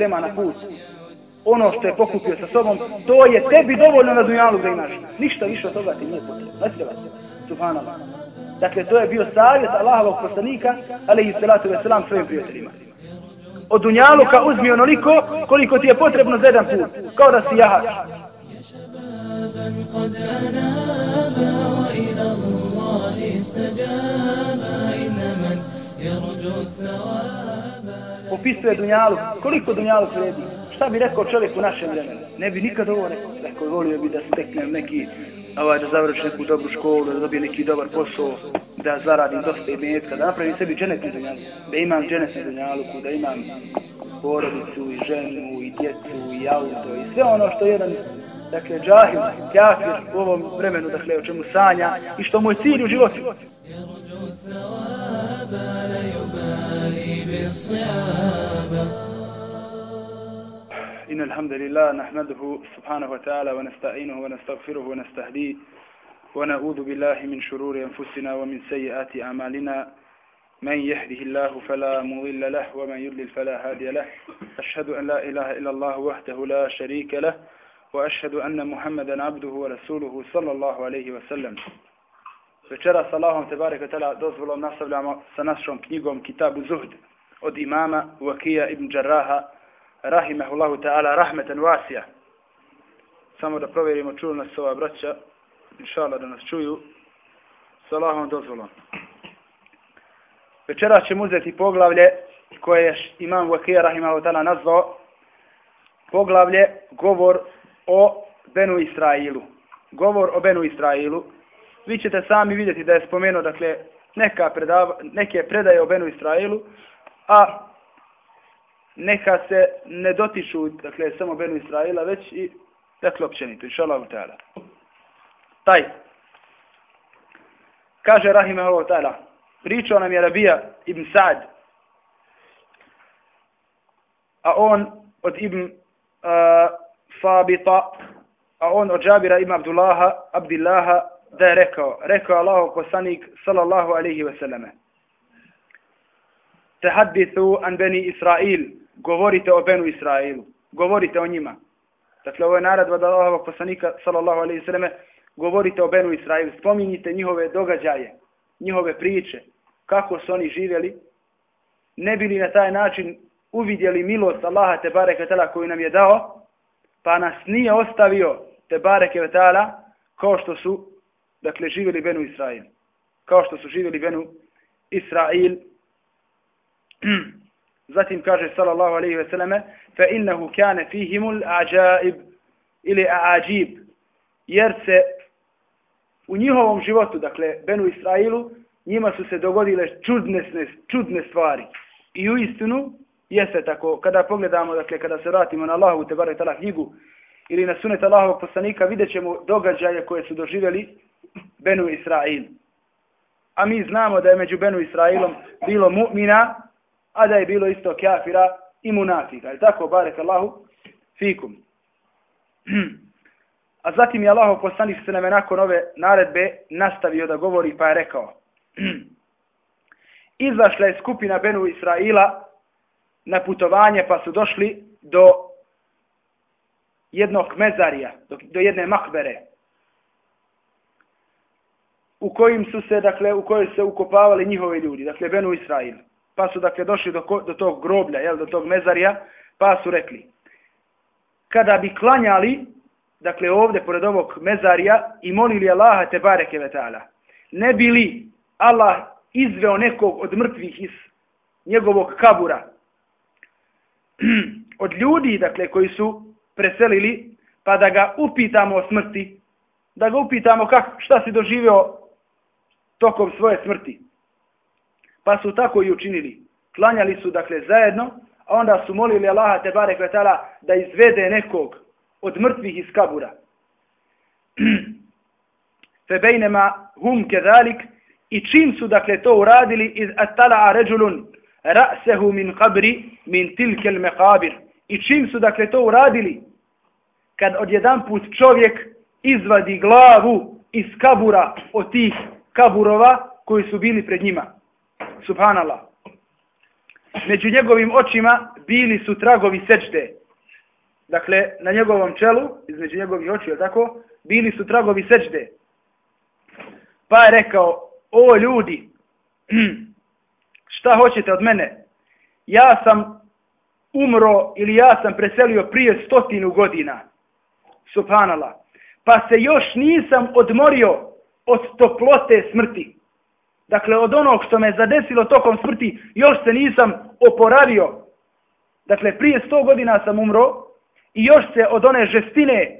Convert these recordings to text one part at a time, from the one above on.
sprema na put, ono što je pokupio sa sobom, to je tebi dovoljno na dunjalu da imaš. Ništa više od toga ti nije potrebno. Ne treba se. Subhanallah. Dakle, to je bio savjet Allahovog poslanika, ali i salatu veselam svojim prijateljima. Od dunjaluka uzmi onoliko koliko ti je potrebno za jedan put. Kao da si jahač. شبابا قد أنابا وإلى الله استجابا إن من يرجو الثواب popisuje dunjalu. Koliko dunjalu vredi? Šta bi rekao čovjek u našem vremenu? Ne bi nikad ovo rekao. Rekao, volio bi da steknem neki ovaj, da završi neku dobru školu, da dobije neki dobar posao, da zaradim dosta imetka, da napravim sebi dženetni dunjalu, da imam dženetni dunjalu, da imam porodicu i ženu i djecu i auto i sve ono što jedan dakle džahil, kafir u ovom vremenu, dakle o čemu sanja i što mu je cilj u životu. يرجو الثواب لا يبالي بالصعاب. إن الحمد لله نحمده سبحانه وتعالى ونستعينه ونستغفره ونستهديه ونعوذ بالله من شرور أنفسنا ومن سيئات أعمالنا. من يهده الله فلا مضل له ومن يضلل فلا هادي له. أشهد أن لا إله إلا الله وحده لا شريك له وأشهد أن محمدا عبده ورسوله صلى الله عليه وسلم. Večera sa Allahom te barek tala dozvolom nastavljamo sa našom knjigom Kitabu Zuhd od imama Vakija ibn Đarraha rahimehullahu ta'ala rahmeten vasija. Samo da provjerimo čuju nas ova braća, inša Allah da nas čuju, sa Allahom dozvolom. Večera ćemo uzeti poglavlje koje je imam Vakija rahimehullahu ta'ala nazvao poglavlje govor o Benu Israilu. Govor o Benu Israilu. Vi ćete sami vidjeti da je spomenuo dakle, neka predava, neke predaje o Benu Israilu, a neka se ne dotiču dakle, samo Benu Israila, već i dakle, općenito, inša Allah ta'ala. Taj. Kaže Rahimahullah ta'ala, pričao nam je Rabija ibn Sa'd, a on od ibn uh, Fabita, a on od Džabira ibn Abdullaha, Abdillaha, da je rekao, rekao Allahu poslanik sallallahu alaihi ve selleme. Tahaddithu an beni Israil, govorite o benu Israilu, govorite o njima. Dakle, ovo je naradba da Allahovog poslanika sallallahu alaihi ve selleme, govorite o benu Israilu, spominjite njihove događaje, njihove priče, kako su oni živjeli, ne bili na taj način uvidjeli milost Allaha te bareke tala koju nam je dao, pa nas nije ostavio te bareke tala kao što su dakle živjeli Benu Israil. Kao što su živjeli Benu Israil. Zatim kaže sallallahu alejhi ve selleme fa innahu kana fihim al-ajaib ili aajib jer se u njihovom životu, dakle Benu Israilu, njima su se dogodile čudne, čudne stvari. I u istinu jeste tako, kada pogledamo, dakle kada se vratimo na Allahu te barek tala knjigu ili na sunet Allahovog poslanika, vidjet ćemo događaje koje su doživjeli Benu Israil. A mi znamo da je među Benu Israilom bilo mu'mina, a da je bilo isto kafira i munafika. Je tako, barek Allahu, fikum. A zatim je Allahov poslanik se nam nakon ove naredbe nastavio da govori pa je rekao Izašla je skupina Benu Israila na putovanje pa su došli do jednog mezarija, do, do jedne makbere u kojim su se, dakle, u kojoj se ukopavali njihovi ljudi, dakle, Benu Israil. Pa su, dakle, došli do, do tog groblja, jel, do tog mezarija, pa su rekli, kada bi klanjali, dakle, ovdje, pored ovog mezarija, i molili Allaha te bareke vetala, ne bi li Allah izveo nekog od mrtvih iz njegovog kabura, od ljudi, dakle, koji su preselili, pa da ga upitamo o smrti, da ga upitamo kak, šta si doživio tokom svoje smrti. Pa su tako i učinili. Klanjali su, dakle, zajedno, a onda su molili Allaha te bare kvetala da izvede nekog od mrtvih iz kabura. Febejnema hum kedalik, i čim su dakle to uradili iz atala'a ređulun ra'sehu min qabri min tilkel meqabir i čim su dakle to uradili kad odjedan put čovjek izvadi glavu iz kabura od tih kaburova koji su bili pred njima. Subhanallah. Među njegovim očima bili su tragovi sečde. Dakle, na njegovom čelu, između njegovih očiju, tako, bili su tragovi sečde. Pa je rekao, o ljudi, šta hoćete od mene? Ja sam umro ili ja sam preselio prije stotinu godina. Subhanallah. Pa se još nisam odmorio od toplote smrti. Dakle, od onog što me zadesilo tokom smrti, još se nisam oporavio. Dakle, prije sto godina sam umro i još se od one žestine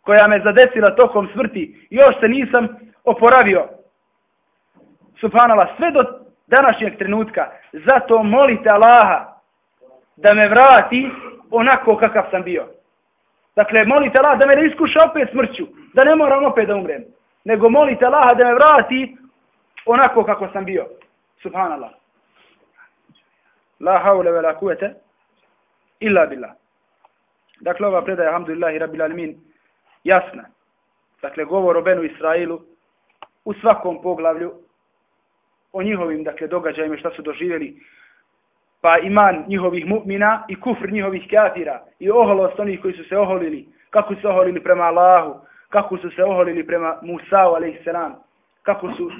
koja me zadesila tokom smrti, još se nisam oporavio. Subhanala, sve do današnjeg trenutka, zato molite Allaha da me vrati onako kakav sam bio. Dakle, molite Allah da me ne iskuša opet smrću, da ne moram opet da umrem. Nego molite Allaha da me vrati onako kako sam bio. Subhanallah. La haule ve la kuvete illa billah. Dakle, ova predaja, alhamdulillahi, rabbil alamin, jasna. Dakle, govor o Benu Israilu u svakom poglavlju o njihovim, dakle, događajima šta su doživjeli pa iman njihovih mu'mina i kufr njihovih kafira i oholost onih koji su se oholili, kako su se oholili prema Allahu, kako su se oholili prema Musa'u alaihissalam, kako su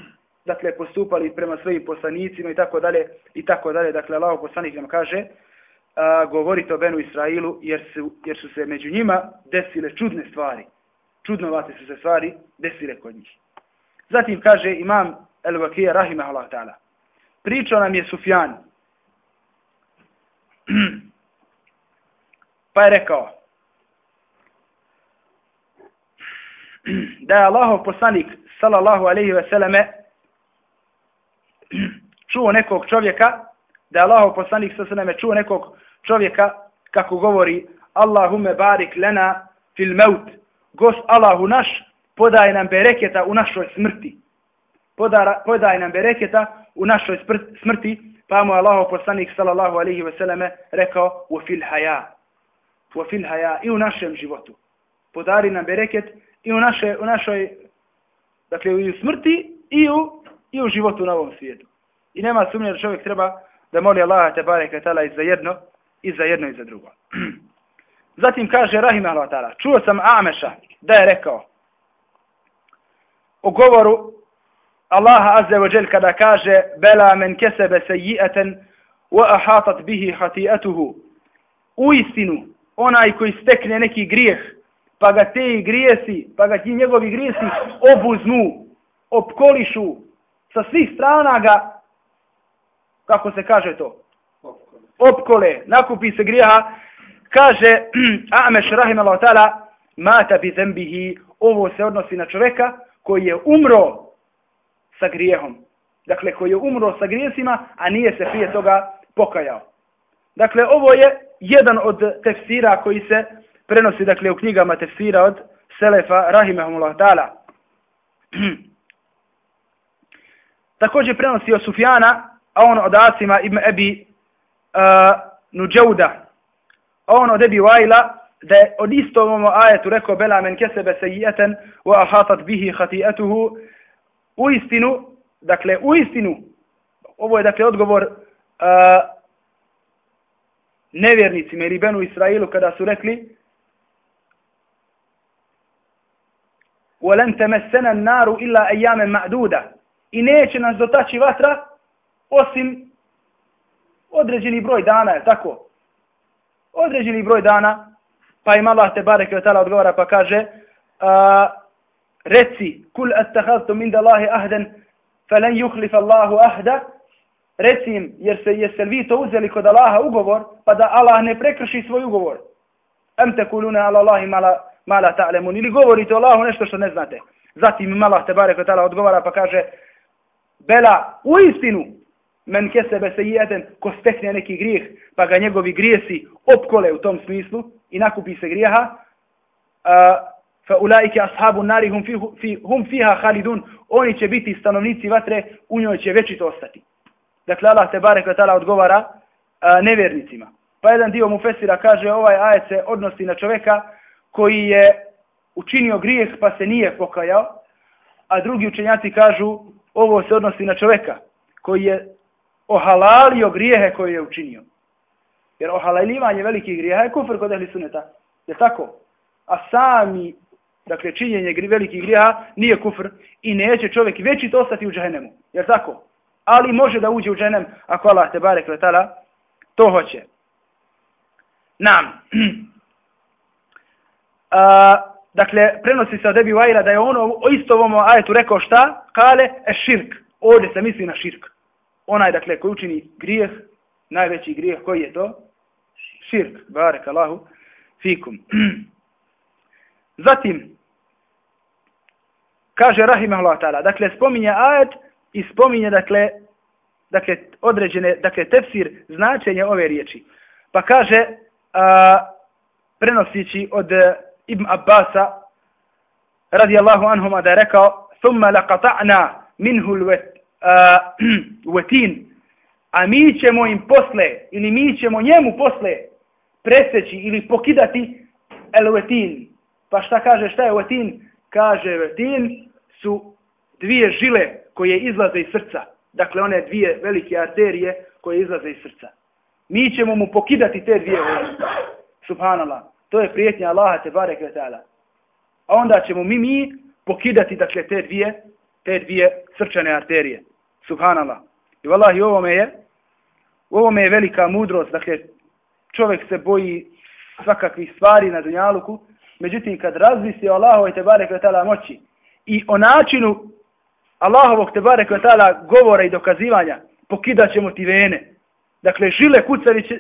dakle postupali prema svojim poslanicima i tako dalje i tako dalje. Dakle Allah poslanik nam kaže a, govorite o Benu Israilu jer su, jer su se među njima desile čudne stvari. Čudnovate su se stvari desile kod njih. Zatim kaže imam El-Vakija rahimahullah ta'ala. Pričao nam je Sufjan, pa je rekao da je Allahov poslanik sallallahu alejhi ve selleme čuo nekog čovjeka da je Allahov poslanik sallallahu alejhi ve selleme čuo nekog čovjeka kako govori Allahume barik lana fil maut gos Allahu naš podaj nam bereketa u našoj smrti podara, podaj nam bereketa u našoj smrti Pa mu Allahov poslanik sallallahu alejhi ve selleme rekao u fil haja. U fil haja i u našem životu. Podari nam bereket i u, naše, u našoj, dakle i u smrti i u, i u životu na ovom svijetu. I nema sumnje da čovjek treba da moli Allaha te bareke tala i za jedno, i za jedno i za drugo. Zatim kaže Rahim Allah ta'ala, čuo sam Ameša da je rekao o govoru Allaha azze wa jel kada kaže bela men kesebe seji'eten wa ahatat bihi hati'atuhu u istinu onaj koji stekne neki grijeh pa ga te grijesi pa ga ti njegovi grijesi obuznu, opkolišu sa svih strana ga kako se kaže to opkole nakupi se grijeha kaže Ameš rahim Allah ta'ala mata bi zembihi ovo se odnosi na čoveka koji je umro sa grijehom. Dakle, koji je umro sa grijesima, a nije se prije toga pokajao. Dakle, ovo je jedan od tefsira koji se prenosi dakle, u knjigama tefsira od Selefa Rahimahumullah ta'ala. Također prenosi od Sufjana, a on od Asima ibn Ebi uh, Nuđauda, a on od Ebi Vajla, da je od istom ajetu rekao Bela men kesebe sejijeten wa ahatat bihi hatijetuhu u istinu, dakle, u istinu, ovo je, dakle, odgovor uh, nevjernicima ili Benu Israilu kada su rekli وَلَنْ تَمَسَّنَ النَّارُ إِلَّا أَيَّامًا مَعْدُودًا I neće nas dotaći vatra osim određeni broj dana, je tako? Određeni broj dana, pa im Allah te barek odgovara pa kaže uh, reci kul attakhadtu min Allahi ahdan falan yukhlif Allahu ahda reci im jer se jeste vi to uzeli kod Allaha ugovor pa da Allah ne prekrši svoj ugovor am takuluna ala Allahi ma mala ma la ili govorite Allahu nešto što ne znate zatim im Allah tebareke taala odgovara pa kaže bela u istinu men kesebe se jedan ko stekne neki grijeh pa ga njegovi grijesi opkole u tom smislu i nakupi se grijeha fa ulaike ashabu nari hum, fi, fi, hum fiha khalidun oni će biti stanovnici vatre, u njoj će večito ostati. Dakle, Allah te barek vatala odgovara a, nevjernicima. Pa jedan dio mu fesira kaže, ovaj ajet se odnosi na čoveka koji je učinio grijeh pa se nije pokajao, a drugi učenjaci kažu, ovo se odnosi na čoveka koji je ohalalio grijehe koje je učinio. Jer ohalaljivanje velikih grijeha je kufr kod ehli suneta. Je tako? A sami, dakle, činjenje gri, velikih grijeha nije kufr i neće čovjek veći to ostati u džahenemu. Je tako? Ali može da uđe u džahenem ako Allah te barek letala to hoće. Nam. A, dakle, prenosi se od Ebi Vajra da je ono o isto ovom ajetu rekao šta? Kale, e širk. Ovdje se misli na širk. Onaj, dakle, koji učini grijeh, najveći grijeh, koji je to? širk, barek Allahu, fikum. Zatim, kaže Rahimahullah ta'ala, dakle, spominje ajet i spominje, dakle, dakle, određene, dakle, tefsir, značenje ove riječi. Pa kaže, a, prenosići od Ibn Abbasa, radijallahu anhuma, da je rekao, thumma laqata'na minhu l-wetin, a mi ćemo im posle, ili mi ćemo njemu posle, preseći ili pokidati eluetin. Pa šta kaže, šta je uetin? Kaže, uetin su dvije žile koje izlaze iz srca. Dakle, one dvije velike arterije koje izlaze iz srca. Mi ćemo mu pokidati te dvije žile. Subhanallah. To je prijetnja Allaha te bare taala. A onda ćemo mi mi pokidati dakle te dvije te dvije srčane arterije. Subhanallah. I vallahi ovo me je ovo me je velika mudrost. Dakle, čovjek se boji svakakvih stvari na dunjaluku, međutim kad razmisli o Allahovoj tebare taala moći i o načinu Allahovog te tebare taala govora i dokazivanja, pokidat ćemo ti vene. Dakle, žile kucavice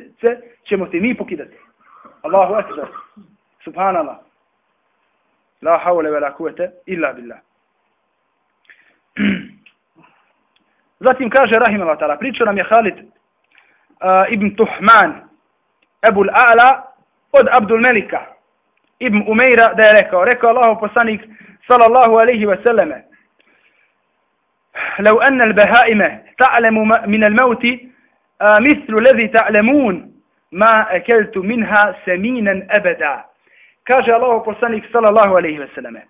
ćemo ti mi pokidati. Allahu akbar. Subhanallah. La haule ve la kuvete illa billah. Zatim kaže Rahim Allah ta'ala, pričao nam je Halid uh, ibn Tuhman, Ebu A'la od Abdul Melika ibn Umeira da je rekao, rekao Allahu poslanik sallallahu alaihi wa sallame لو أن البهائم تعلم من الموت مثل الذي تعلمون ma ekeltu minha seminen ebeda. Kaže Allah poslanik sallallahu alaihi veselame,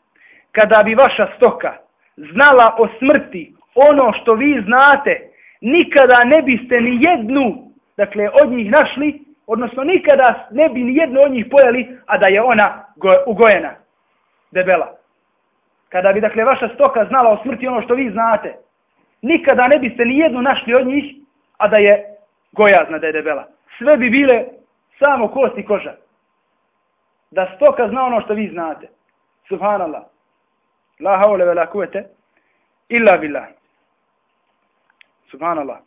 kada bi vaša stoka znala o smrti ono što vi znate, nikada ne biste ni jednu, dakle, od njih našli, odnosno nikada ne bi ni jednu od njih pojeli, a da je ona go, ugojena, debela. Kada bi, dakle, vaša stoka znala o smrti ono što vi znate, nikada ne biste ni jednu našli od njih, a da je gojazna, da je debela. Sve bi bile samo kost i koža. Da stoka zna ono što vi znate. Subhanallah. La haule ve la kuvete. Illa billah. Subhanallah.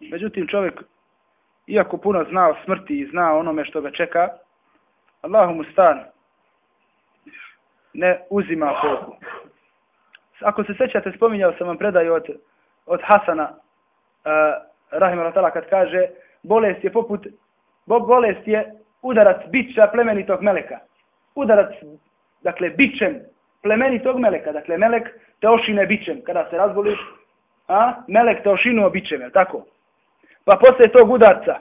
Međutim, čovjek iako puno zna o smrti i zna onome što ga čeka, Allahu mu stan ne uzima pouku. Ako se sećate, spominjao sam vam predaju od, od Hasana, eh, uh, Rahim Ratala, kad kaže, bolest je poput, bo, bolest je udarac bića plemenitog meleka. Udarac, dakle, bićem plemenitog meleka. Dakle, melek te ošine bićem. Kada se razboliš, a, melek te ošinuo bićem, je tako? pa posle tog udarca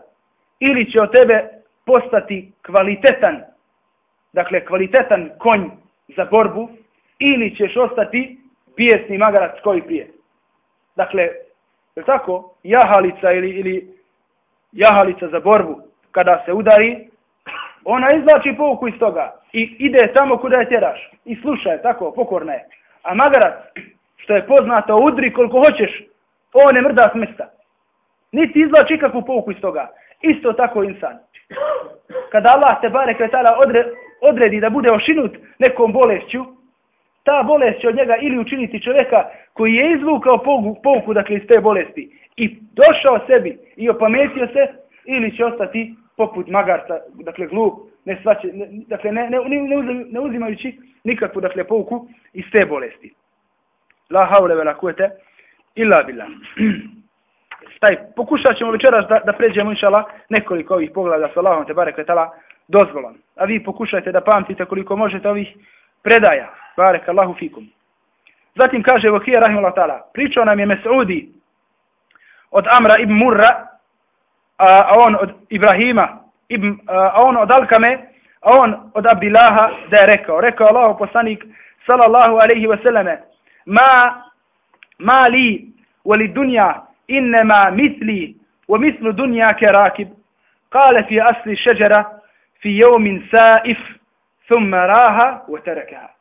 ili će od tebe postati kvalitetan, dakle kvalitetan konj za borbu, ili ćeš ostati bijesni magarac koji prije. Dakle, je tako, jahalica ili, ili jahalica za borbu, kada se udari, ona izlači pouku iz toga i ide tamo kuda je tjeraš. I slušaj, tako, pokorna je. A magarac, što je poznato, udri koliko hoćeš, on ne mrda s mjesta. Niti izlači kakvu pouku iz toga. Isto tako insan. Kada Allah te bare kretala odre, odredi da bude ošinut nekom bolešću, ta bolest će od njega ili učiniti čovjeka koji je izvukao pouku, pouku dakle, iz te bolesti i došao sebi i opametio se, ili će ostati poput magarca, dakle glup, ne svaće, ne, dakle ne, ne, ne, ne uzimajući nikakvu dakle, pouku iz te bolesti. La haule vela kuete illa billah. taj pokušat ćemo večeras da, da pređemo inšala nekoliko ovih pogleda sa Allahom te barek letala dozvolom. A vi pokušajte da pamtite koliko možete ovih predaja. Barek Allahu fikum. Zatim kaže Vokija Rahimullah ta'ala, pričao nam je Mes'udi od Amra ibn Murra, a on od Ibrahima, ibn, a on od Alkame, a on od Abdillaha da je rekao. Rekao Allah poslanik sallallahu alaihi wa sallame, ma, ma li wali dunja innema misli wa mislu dunja ke rakib. Fi asli šeđera fi jevmin saif thumma raha wa terekaha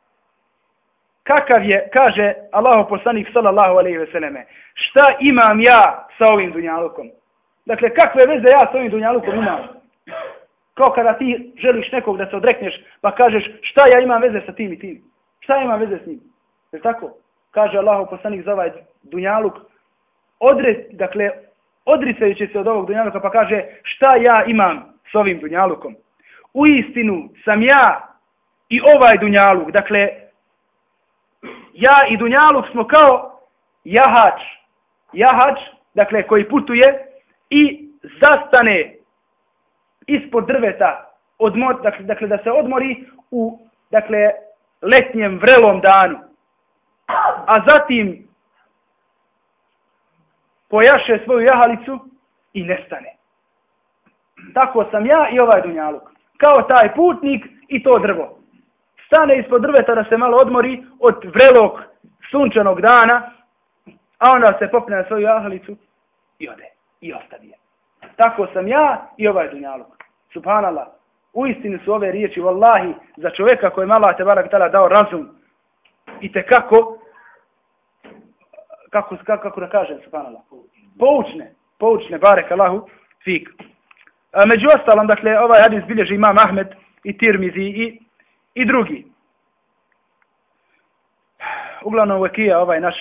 kakav je, kaže Allahu poslanik sallallahu alejhi ve selleme, šta imam ja sa ovim dunjalukom? Dakle, kakve veze ja sa ovim dunjalukom imam? Kao kada ti želiš nekog da se odrekneš, pa kažeš šta ja imam veze sa tim i tim? Šta ja imam veze s njim? Je tako? Kaže Allahu poslanik za ovaj dunjaluk, odre, dakle, odricajući se od ovog dunjaluka, pa kaže šta ja imam s ovim dunjalukom? U istinu sam ja i ovaj dunjaluk, dakle, ja i Dunjaluk smo kao jahač. Jahač, dakle, koji putuje i zastane ispod drveta, odmor, dakle, dakle, da se odmori u, dakle, letnjem vrelom danu. A zatim pojaše svoju jahalicu i nestane. Tako sam ja i ovaj Dunjaluk. Kao taj putnik i to drvo stane ispod drveta da se malo odmori od vrelog sunčanog dana, a onda se popne na svoju jahalicu i ode. I ostavi je. Tako sam ja i ovaj dunjaluk. Subhanallah. U istini su ove riječi, vallahi, za čovjeka koji je te barak tala dao razum i te kako, kako, kako, kako da kažem, subhanallah, poučne, poučne, barek Allahu, fik. A, među ostalom, dakle, ovaj hadis bilježi imam Ahmed i Tirmizi i i drugi. Uglavnom Vekija, ovaj naš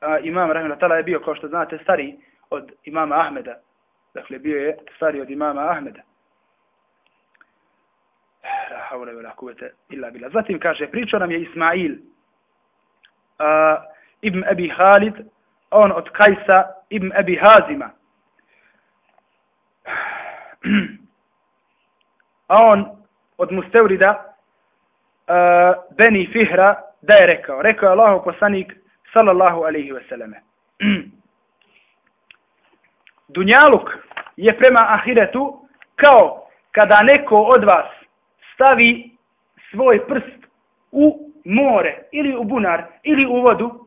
a, imam Rahimullah Tala je bio, kao što znate, stari od imama Ahmeda. Dakle, bio je stari od imama Ahmeda. La havle vela kuvete illa bila. Zatim kaže, pričao nam je Ismail a, ibn Abi Halid, on od Kajsa ibn Abi Hazima. A on od Mustevrida, uh, Beni Fihra da je rekao. Rekao je Allahu poslanik sallallahu alaihi wasallam. Dunjaluk je prema ahiretu kao kada neko od vas stavi svoj prst u more ili u bunar ili u vodu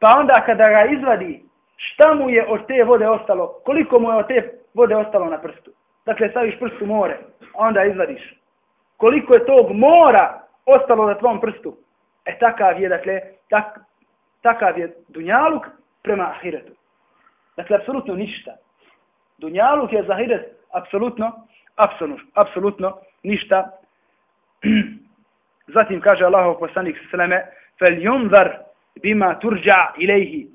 pa onda kada ga izvadi šta mu je od te vode ostalo koliko mu je od te vode ostalo na prstu dakle staviš prst u more a onda izvadiš koliko je tog mora ostalo na tvom prstu. E takav je, dakle, tak, takav je dunjaluk prema ahiretu. Dakle, apsolutno ništa. Dunjaluk je za ahiret apsolutno, apsolutno, apsolutno ništa. Zatim kaže Allahov poslanik sveme, fel yunzar bima turđa ilaihi.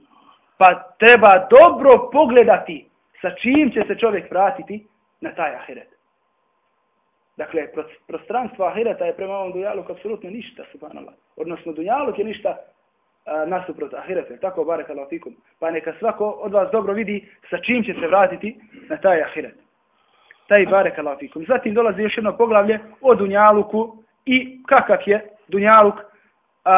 Pa treba dobro pogledati sa čim će se čovjek vratiti na taj ahiret. Dakle, prostranstvo ahireta je prema ovom dunjaluku apsolutno ništa, subhanallah. Odnosno, dunjaluk je ništa a, nasuprot ahireta. Tako, barek alafikum. Pa neka svako od vas dobro vidi sa čim će se vratiti na taj ahiret. Taj barek alafikum. Zatim dolazi još jedno poglavlje o dunjaluku i kakav je dunjaluk. A,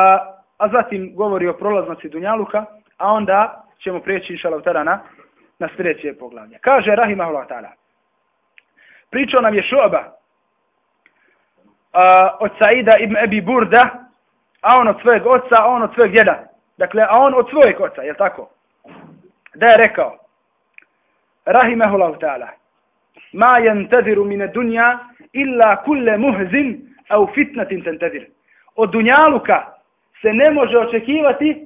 a zatim govori o prolaznosti dunjaluka, a onda ćemo prijeći inša Allah na, na sljedeće poglavlje. Kaže Rahimahullah ta'ala. Pričao nam je šoba, uh, od Saida ibn Ebi Burda, a on od svojeg oca, a on od svojeg djeda. Dakle, a on od svojeg oca, je tako? Da je rekao, Rahimehullahu ta'ala, ma yantadiru mine dunja illa kulle muhzin au fitnatin tantadir. Od dunjaluka se ne može očekivati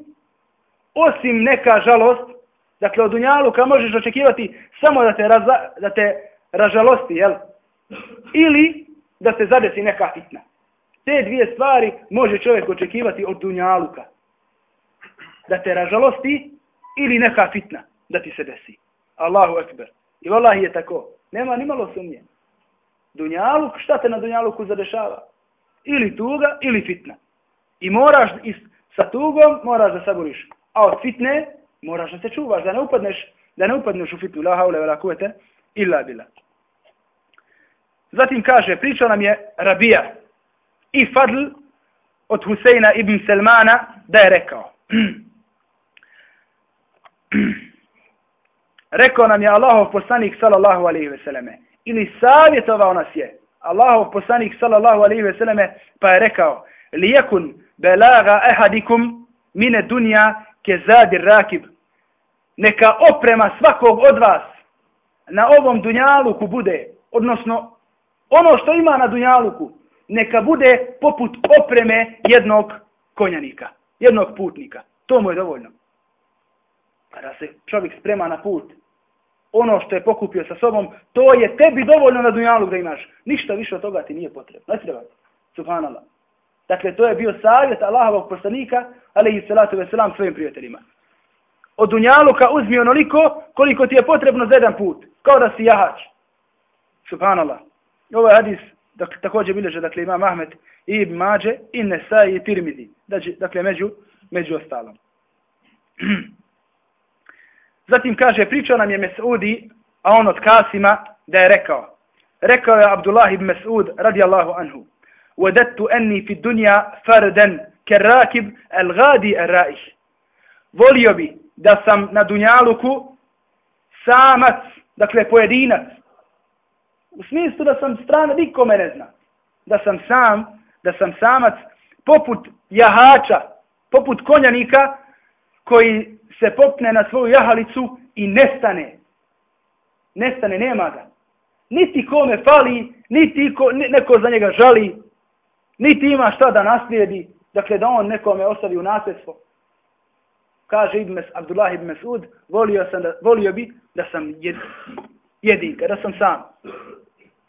osim neka žalost. Dakle, od dunjaluka možeš očekivati samo da te, raza, da te ražalosti, jel? Ili da se zadesi neka fitna. Te dvije stvari može čovjek očekivati od dunjaluka. Da te ražalosti ili neka fitna da ti se desi. Allahu ekber. I vallahi je tako. Nema ni malo sumnje. Dunjaluk, šta te na dunjaluku zadešava? Ili tuga, ili fitna. I moraš, i sa tugom moraš da saboriš. A od fitne moraš da se čuvaš, da ne upadneš, da ne upadneš u fitnu. La haule vela kuvete, illa billah. Zatim kaže, pričao nam je Rabija. I Fadl od Huseina ibn Selmana da je rekao. Rekao nam je Allahov poslanik sallallahu alaihi ve selleme. Ili savjetovao nas je Allahov poslanik sallallahu alaihi ve selleme pa je rekao lijekun belaga ehadikum mine dunja ke zadir rakib. Neka oprema svakog od vas na ovom dunjaluku bude odnosno ono što ima na dunjaluku neka bude poput opreme jednog konjanika, jednog putnika. To mu je dovoljno. Kada se čovjek sprema na put, ono što je pokupio sa sobom, to je tebi dovoljno na Dunjaluku da imaš. Ništa više od toga ti nije potrebno. Ne treba. Subhanallah. Dakle, to je bio savjet Allahovog poslanika, ali i salatu veselam svojim prijateljima. Od dunjaluka uzmi onoliko koliko ti je potrebno za jedan put. Kao da si jahač. Subhanallah. Ovo hadis dakle, također bilježe, dakle, ima Mahmed i Ibn Mađe i Nesaj i Tirmidi. Znači, dakle, među, među ostalom. Zatim kaže, pričao nam je Mesudi, a on od Kasima, da je rekao. Rekao je Abdullah ibn Mesud, radijallahu anhu. Wadattu enni fi dunja farden kerrakib el gadi el raih. Volio bi da sam na dunjaluku samac, dakle pojedinac, U smislu da sam strana, niko me ne zna. Da sam sam, da sam samac, poput jahača, poput konjanika, koji se popne na svoju jahalicu i nestane. Nestane, nema ga. Niti kome fali, niti ko, neko za njega žali, niti ima šta da naslijedi, dakle da on nekome ostavi u nasljedstvo. Kaže Ibn Mes, Abdullah ibn Mesud, volio, sam da, volio bi da sam jed, jedinka, da sam sam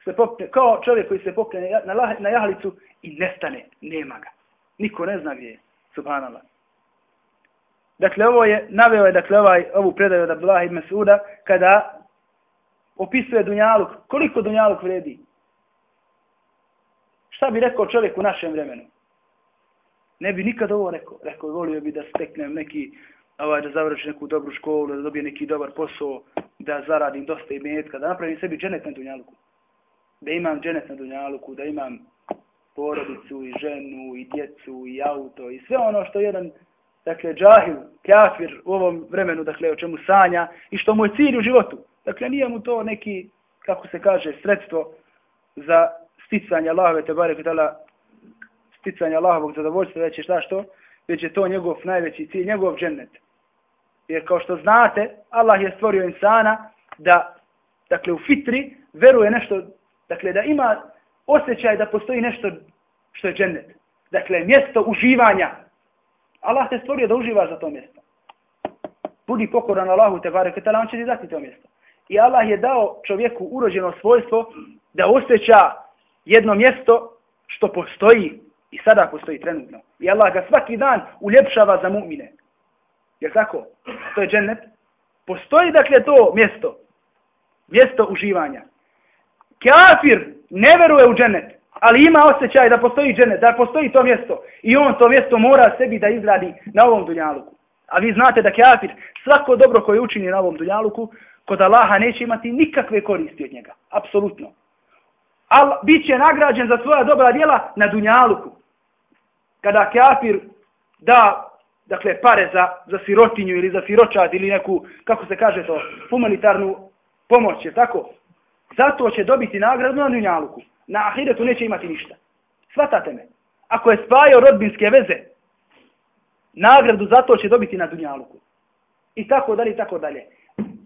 se popne, kao čovjek koji se popne na, na, na jahalicu i nestane, nema ga. Niko ne zna gdje je, subhanallah. Dakle, ovo je, naveo je, dakle, ovaj, ovu predaju od Abdullah ibn Suda, kada opisuje Dunjaluk, koliko Dunjaluk vredi? Šta bi rekao čovjek u našem vremenu? Ne bi nikad ovo rekao. Rekao, volio bi da steknem neki, ovaj, da završi neku dobru školu, da dobije neki dobar posao, da zaradim dosta imetka, da napravim sebi dženet na Dunjaluku da imam dženet na Dunjaluku, da imam porodicu i ženu i djecu i auto i sve ono što jedan dakle džahil, kafir u ovom vremenu, dakle o čemu sanja i što mu je cilj u životu. Dakle nije mu to neki, kako se kaže, sredstvo za sticanje Allahove te bare kutala sticanje Allahovog zadovoljstva, već je šta što? Već je to njegov najveći cilj, njegov džennet. Jer kao što znate, Allah je stvorio insana da, dakle, u fitri veruje nešto Dakle, da ima osjećaj da postoji nešto što je džennet. Dakle, mjesto uživanja. Allah te stvorio da uživaš za to mjesto. Budi pokoran Allahu te barek, on će ti dati to mjesto. I Allah je dao čovjeku urođeno svojstvo da osjeća jedno mjesto što postoji i sada postoji trenutno. I Allah ga svaki dan uljepšava za mu'mine. Jer tako? To je džennet. Postoji dakle to mjesto. Mjesto uživanja kafir ne veruje u dženet, ali ima osjećaj da postoji dženet, da postoji to mjesto i on to mjesto mora sebi da izgradi na ovom dunjaluku. A vi znate da kafir svako dobro koje učini na ovom dunjaluku, kod Allaha neće imati nikakve koristi od njega. Apsolutno. Al bit će nagrađen za svoja dobra djela na dunjaluku. Kada kafir da dakle pare za, za sirotinju ili za siročad ili neku, kako se kaže to, humanitarnu pomoć, je tako? Zato će dobiti nagradu na dunjaluku. Na ahiretu neće imati ništa. Svatate me. Ako je spajao rodbinske veze, nagradu zato će dobiti na dunjaluku. I tako dalje, i tako dalje.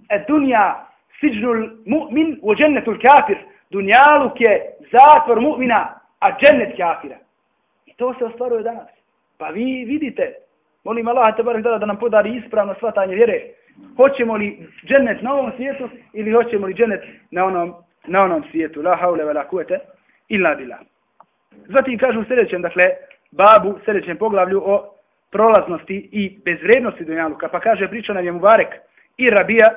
E dunja siđnul mu'min u džennetul kafir. Dunjaluk je zatvor mu'mina, a džennet kafira. I to se ostvaruje danas. Pa vi vidite, molim Allah te barek da nam podari ispravno svatanje vjere hoćemo li džennet na ovom svijetu ili hoćemo li džennet na onom, na onom svijetu. La haule vela kuvete illa bila. Zatim kažu u sljedećem, dakle, babu, sljedećem poglavlju o prolaznosti i bezvrednosti Dunjaluka. Pa kaže, priča nam je Mubarek i Rabija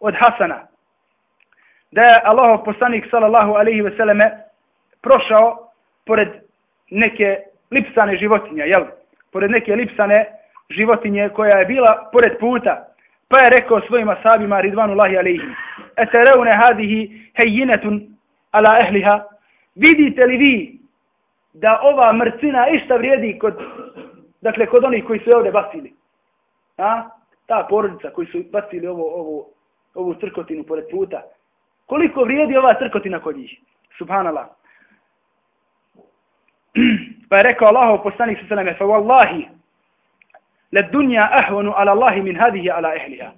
od Hasana. Da je Allahov poslanik, sallallahu alaihi ve selleme, prošao pored neke lipsane životinje, jel? Pored neke lipsane životinje koja je bila pored puta. Pa je rekao svojim asabima Ridvanu Lahi alaihi. Etereune hadihi hejinetun ala ehliha. Vidite li vi da ova mrcina išta vrijedi kod, dakle, kod onih koji su ovdje bacili? A? Ta porodica koji su bacili ovo, ovo, ovu crkotinu pored puta. Koliko vrijedi ova crkotina kod njih? Subhanallah. pa je rekao Allahov poslanik sa sveme, fa wallahi, dunja ahvanu ala Allahi min hadihi ala ehliha.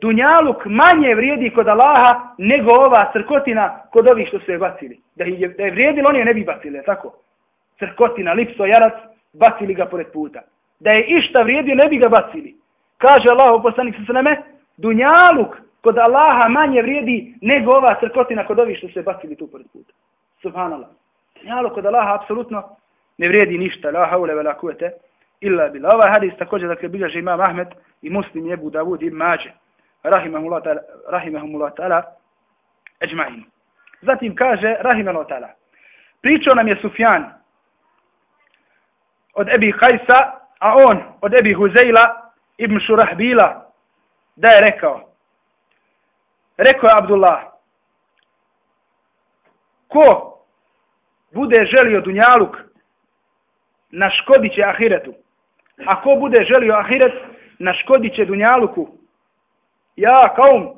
Dunjaluk manje vrijedi kod Allaha nego ova crkotina kod ovih što su je bacili. Da je, da je vrijedilo, oni je ne bi bacili, tako? Crkotina, lipso, jarac, bacili ga pored puta. Da je išta vrijedio, ne bi ga bacili. Kaže Allah, poslanik sa sveme, Dunjaluk kod Allaha manje vrijedi nego ova crkotina kod ovih što se bacili tu pored puta. Subhanallah. Dunjaluk kod Allaha apsolutno ne vrijedi ništa. La haule ve la kuvete illa bila. Ovaj hadis također dakle bilježi imam Ahmed i muslim jebu Davud i Mađe. Rahimahumullah ta'ala, rahimahumullah ta'ala, eđma'in. Zatim kaže, rahimahullah ta'ala, pričao nam je Sufjan od Ebi Hajsa, a on od Ebi Huzeyla ibn Šurahbila, da je rekao, rekao je Abdullah, ko bude želio dunjaluk, naškodit će ahiretu. A ko bude želio ahiret, naškodit će dunjaluku. Ja, kaum,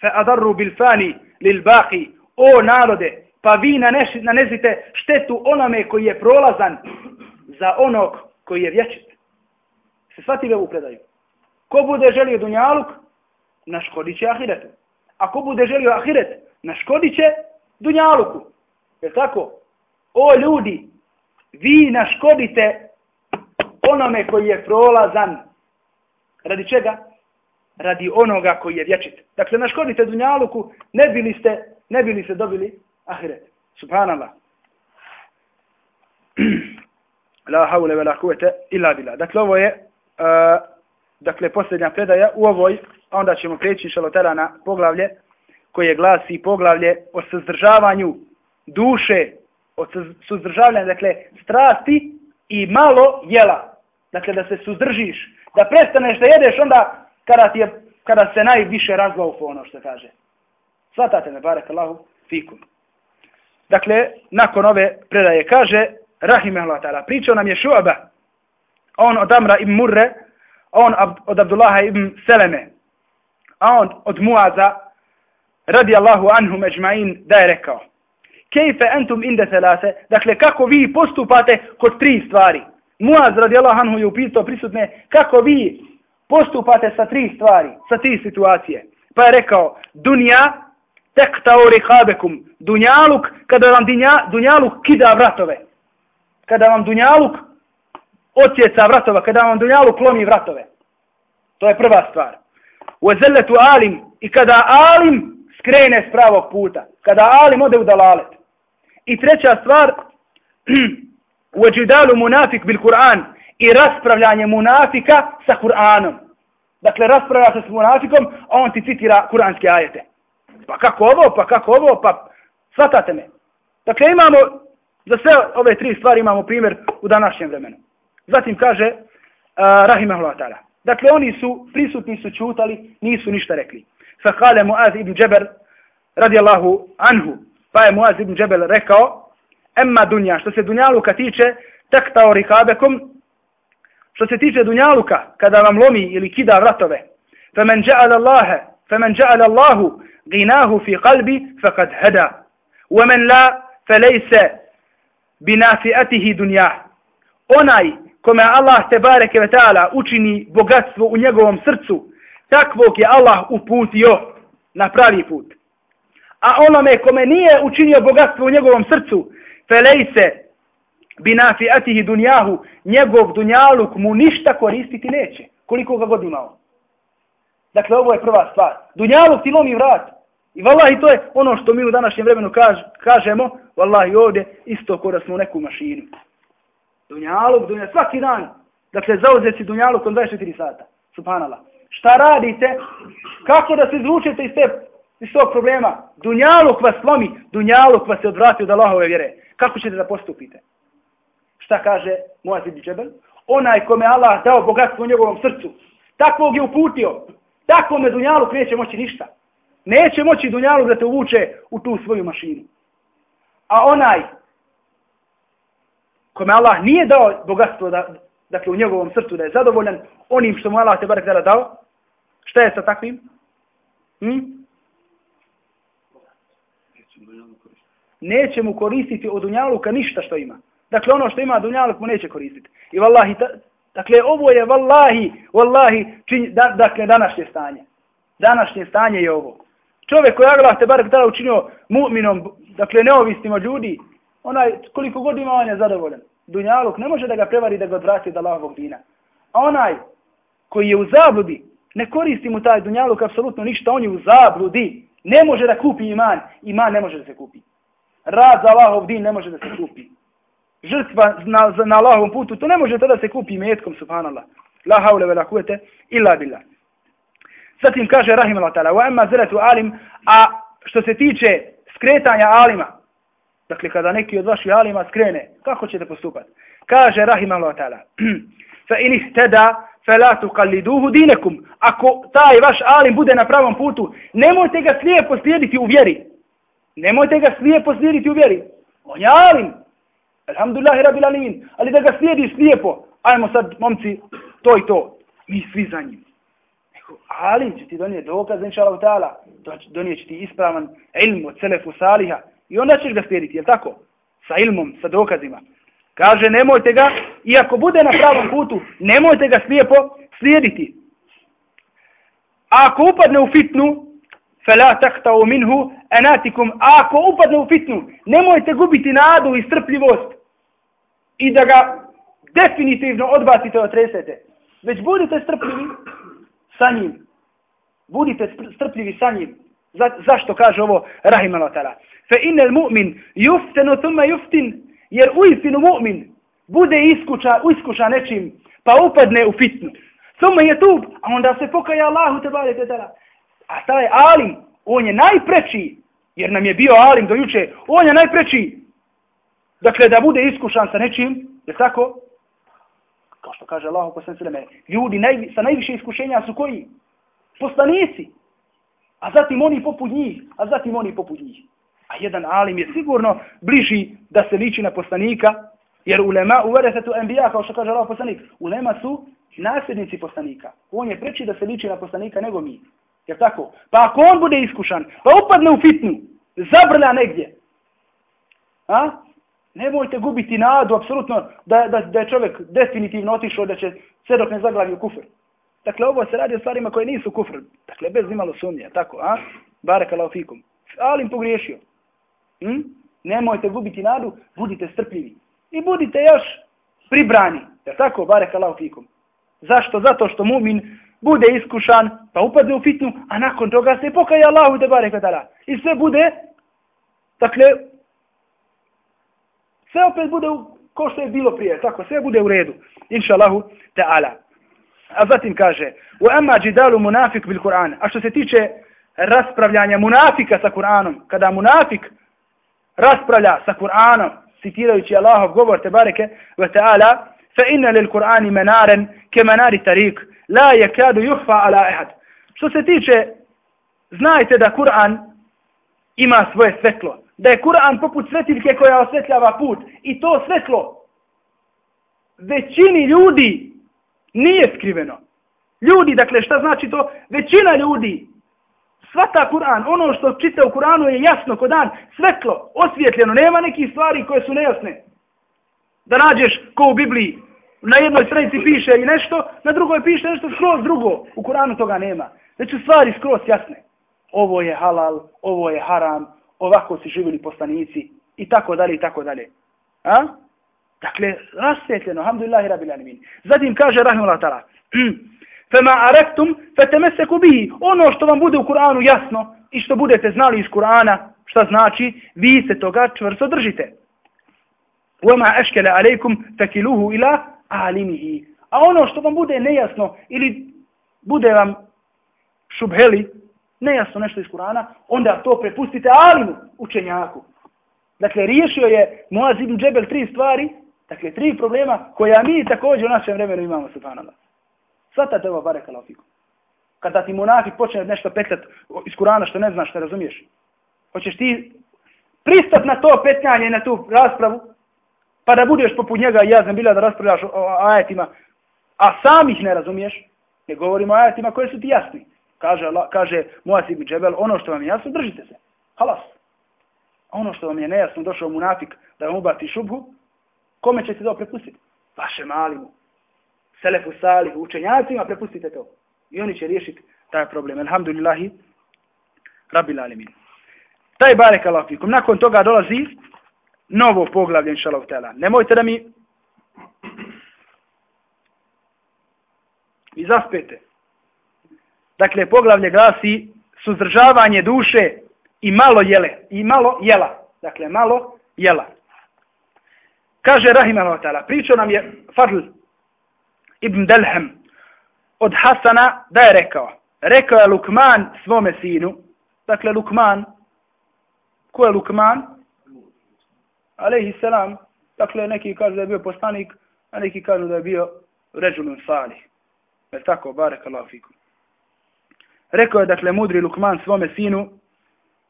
fe adarru bil fani lil baqi, o narode, pa vi nanezite štetu onome koji je prolazan za onog koji je vječit. Se shvatili ovu predaju? Ko bude želio dunjaluk, naškodit će ahiretu. Ako bude želio ahiret, naškodit će dunjaluku. Je tako? O ljudi, vi naškodite onome koji je prolazan. Radi čega? Radi onoga koji je vječit. Dakle, naškodite dunjaluku, ne bili ste, ne bili se dobili ahiret. Subhanallah. La haule ve la kuvete illa bila. Dakle, ovo je uh, dakle, posljednja predaja u ovoj, onda ćemo preći šalotela na poglavlje koje glasi poglavlje o suzdržavanju duše, o suzdržavanju, dakle, strasti i malo jela. Dakle, da se suzdržiš, da prestaneš da jedeš onda kada, ti je, kada se najviše razlaufu ono što kaže. Svatate me, barek Allahu, fikum. Dakle, nakon ove predaje kaže, Rahim Allah ta'ala, pričao nam je šuaba, on od Amra ibn Murre, on od Abdullaha ibn Seleme, a on od Muaza, radi Allahu anhu međma'in, da je rekao, kejfe entum inde selase, dakle, kako vi postupate kod tri stvari. Muaz radijallahu anhu je upitao prisutne, kako vi postupate sa tri stvari, sa tri situacije. Pa je rekao, dunja, tekta ori habekum, dunjaluk, kada vam dunja, dunjaluk kida vratove. Kada vam dunjaluk otjeca vratova, kada vam dunjaluk lomi vratove. To je prva stvar. U ezelletu alim i kada alim skrene s pravog puta. Kada alim ode u dalalet. I treća stvar, u eđidalu munafik bil Kur'an i raspravljanje munafika sa Kur'anom. Dakle, raspravlja se s munafikom, a on ti citira kuranske ajete. Pa kako ovo, pa kako ovo, pa svatate me. Dakle, imamo, za sve ove tri stvari imamo primjer u današnjem vremenu. Zatim kaže uh, rahimahullah ta'ala. Dakle, oni su prisutni su čutali, nisu ništa rekli. Fakale Muaz ibn Džeber radijallahu anhu. Pa je Muaz ibn Džebel rekao, emma dunja, što se dunjaluka tiče, tak ta orikabekom, što se tiče dunjaluka, kada vam lomi ili kida vratove, fa men ja'ala Allahe, fa men ja'ala Allahu ginahu fi qalbi, fa kad heda. Wa men fa. Onaj kome Allah te bareke ve taala učini bogatstvo u njegovom srcu, takvog je Allah uputio na pravi put. A onome kome nije učinio bogatstvo u njegovom srcu, felejse binafi atihi dunjahu, njegov dunjaluk mu ništa koristiti neće, koliko ga god imao. Dakle, ovo je prva stvar. Dunjaluk ti lomi vrat. I vallahi to je ono što mi u današnjem vremenu kaž, kažemo, vallahi ovdje isto kora smo u neku mašinu. Dunjaluk, dunjaluk, svaki dan. Dakle, zauzeti si dunjaluk 24 sata. Subhanallah. Šta radite? Kako da se izvučete iz, te, iz tog problema? Dunjaluk vas slomi, dunjaluk vas je odvratio od Allahove vjere. Kako ćete da postupite? Šta kaže Muazid Džebel? Onaj kome Allah dao bogatstvo u njegovom srcu, takvog je uputio. Tako me dunjaluk neće moći ništa. Neće moći dunjaluk da te uvuče u tu svoju mašinu. A onaj kome Allah nije dao bogatstvo da, dakle u njegovom srcu da je zadovoljan onim što mu Allah te barek dao, šta je sa takvim? Hm? Neće mu koristiti od dunjaluka ništa što ima. Dakle, ono što ima dunjaluk mu neće koristiti. I vallahi, ta, dakle, ovo je vallahi, vallahi, čin, da, dakle, današnje stanje. Današnje stanje je ovo. Čovjek koji Allah te barek tada učinio mu'minom, dakle, neovisnim od ljudi, onaj, koliko god ima, on je zadovoljan. Dunjaluk ne može da ga prevari da ga odvrati da Allahovog dina. A onaj koji je u zabludi, ne koristi mu taj dunjaluk apsolutno ništa, on je u zabludi. Ne može da kupi iman, iman ne može da se kupi. Rad za Allahov din ne može da se kupi. Žrtva na, na Allahovom putu, to ne može tada se kupi metkom, subhanallah. La haule ve la kuvete, illa billah. Zatim kaže Rahim Allah ta'ala, wa emma zelatu alim, a što se tiče skretanja alima, dakle kada neki od vaših alima skrene, kako ćete postupati? Kaže Rahim Allah ta'ala, fa in ihteda, fa la tuqalliduhu dinekum. Ako taj vaš alim bude na pravom putu, nemojte ga slijepo slijediti u vjeri. Nemojte ga slijepo slijediti u vjeri. On je alim. Alhamdulillahi rabbil alimin. Ali da ga slijedi slijepo. Ajmo sad, momci, to i to. Mi svi za njim. Ali će ti donijeti dokaz, inša Allah ta'ala. Donijet će ti ispravan ilm od selefu saliha. I onda ćeš ga slijediti, je tako? Sa ilmom, sa dokazima. Kaže, nemojte ga, iako bude na pravom putu, nemojte ga slijepo slijediti. A ako upadne u fitnu, fela tahtau minhu enatikum, a ako upadne u fitnu, nemojte gubiti nadu i strpljivost i da ga definitivno odbacite od tresete. Već budite strpljivi sa njim. Budite strpljivi sa njim. Za, zašto kaže ovo Rahimano Tala? Fe inel mu'min juftenu thumma juftin jer uistinu mu'min bude iskuša, iskuša nečim, pa upadne u fitnu. Thumma je tub, a onda se pokaja Allahu te bare te tala. A taj alim, on je najpreći, jer nam je bio alim do juče, on je najpreći, dakle da bude iskušan sa nečim, je tako? Kao što kaže Allah, posljedno ljudi naj, sa najviše iskušenja su koji? Poslanici. A zatim oni poput njih, a zatim oni poput njih. A jedan alim je sigurno bliži da se liči na poslanika, jer ulema u veresetu NBA, kao što kaže Allah poslanik, ulema su nasljednici poslanika. On je preći da se liči na poslanika nego mi. Jer tako? Pa ako on bude iskušan, pa upadne u fitnu, zabrlja negdje, a? nemojte gubiti nadu, apsolutno, da, da, da je čovjek definitivno otišao da će sve dok ne zaglavi u kufr. Dakle, ovo se radi o stvarima koje nisu kufr. Dakle, bez imalo sumnje, tako, a? Barek Allah fikum. Ali pogriješio. Hm? Nemojte gubiti nadu, budite strpljivi. I budite još pribrani. Je tako? Barek Allah fikum. Zašto? Zato što mumin bude iskušan, pa upadne u fitnu, a nakon toga se pokaje Allahu te barek tada. I sve bude, dakle, sve opet bude u, ko što je bilo prije. Tako, sve bude u redu. Inša Allahu ta'ala. A zatim kaže, u emma džidalu munafik bil Kur'an. A što se tiče raspravljanja munafika sa Kur'anom, kada munafik raspravlja sa Kur'anom, citirajući Allahov govor te bareke ve ta'ala, fa inna lil Kur'ani menaren ke menari tarik, la yakadu yuhfa ala ahad. Što se tiče, znajte da Kur'an ima svoje svetlo. Da je Kur'an poput svetiljke koja osvetljava put. I to svetlo većini ljudi nije skriveno. Ljudi, dakle, šta znači to? Većina ljudi svata Kur'an, ono što čita u Kur'anu je jasno ko dan, svetlo, osvjetljeno, nema nekih stvari koje su nejasne. Da nađeš ko u Bibliji, na jednoj stranici piše i nešto, na drugoj piše nešto skroz drugo. U Kur'anu toga nema. Znači stvari skroz jasne. Ovo je halal, ovo je haram, ovako si živjeli poslanici i tako dalje i tako dalje. A? Dakle, rasvjetljeno, alhamdulillahi rabbil alamin. Zatim kaže rahimullah ta'ala, mm, Fema arektum fetemeseku bihi. Ono što vam bude u Kur'anu jasno i što budete znali iz Kur'ana, šta znači, vi se toga čvrsto držite. Wama eškele alejkum fekiluhu ila alimihi. A ono što vam bude nejasno ili bude vam šubheli, nejasno nešto iz Kur'ana, onda to prepustite alimu, učenjaku. Dakle, riješio je Moaz ibn Džebel tri stvari, dakle, tri problema koja mi također u našem vremenu imamo, subhanallah. Svata te ovo bare kalafiku. Kada ti monafik počne nešto petljat iz Kurana što ne znaš, što razumiješ. Hoćeš ti pristat na to petljanje, na tu raspravu? Pa da budeš poput njega i ja sam bila da raspravljaš o, o ajetima, a sam ih ne razumiješ, ne govorimo o ajetima koje su ti jasni. Kaže, Allah, kaže Muasib i Džebel, ono što vam je jasno, držite se. Halas. A ono što vam je nejasno, došao munafik da vam ubati šubhu, kome ćete to prepustiti? Vaše malimu. Selefu salih, učenjacima, prepustite to. I oni će riješiti taj problem. Alhamdulillahi, rabbil alemin. Taj barek Allah fikum. Nakon toga dolazi novo poglavlje, inshallah Allah. Nemojte da mi i zaspete. Dakle, poglavlje glasi suzdržavanje duše i malo jele. I malo jela. Dakle, malo jela. Kaže Rahimahullah ta'ala, pričao nam je Fadl ibn Delhem od Hasana da je rekao. Rekao je Lukman svome sinu. Dakle, Lukman. Ko je Lukman? Alaihi salam, Dakle, neki kažu da je bio poslanik, a neki kažu da je bio ređulun salih. Je tako, barek Allah fikum. Rekao je, dakle, mudri Lukman svome sinu,